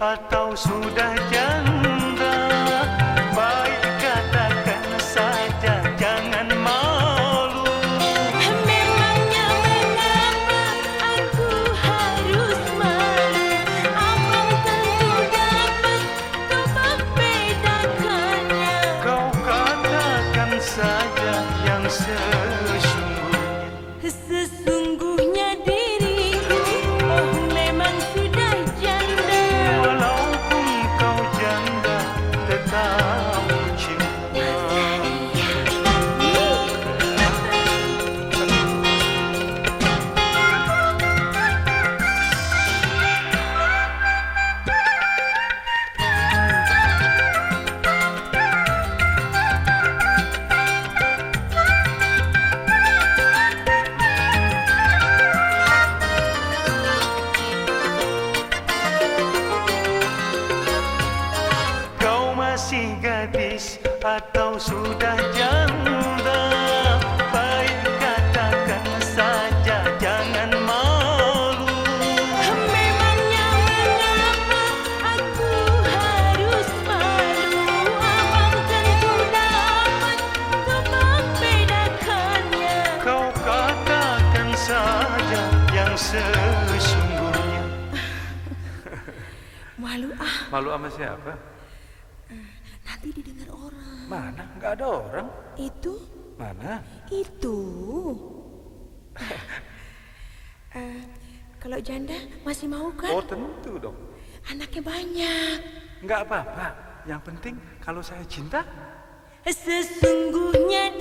atau sudah janda Baik katakan saja jangan malu. Memangnya mengapa aku harus malu? Abang tentu dapat? Tempat bedakannya? Kau katakan saja yang sesuai. Masih gadis atau sudah janda? Baik katakan saja jangan malu. Memangnya mengapa aku harus malu? Abang tentu dapat kau membedakannya? Kau katakan saja yang sesungguhnya. Malu ah, Malu sama siapa? Nanti didengar orang Mana? Nggak ada orang. Itu, Mana? itu Eh, Kalau janda masih mau kan? Oh tentu dong. Anaknya banyak Nggak apa-apa. Yang penting kalau saya cinta, Sesungguhnya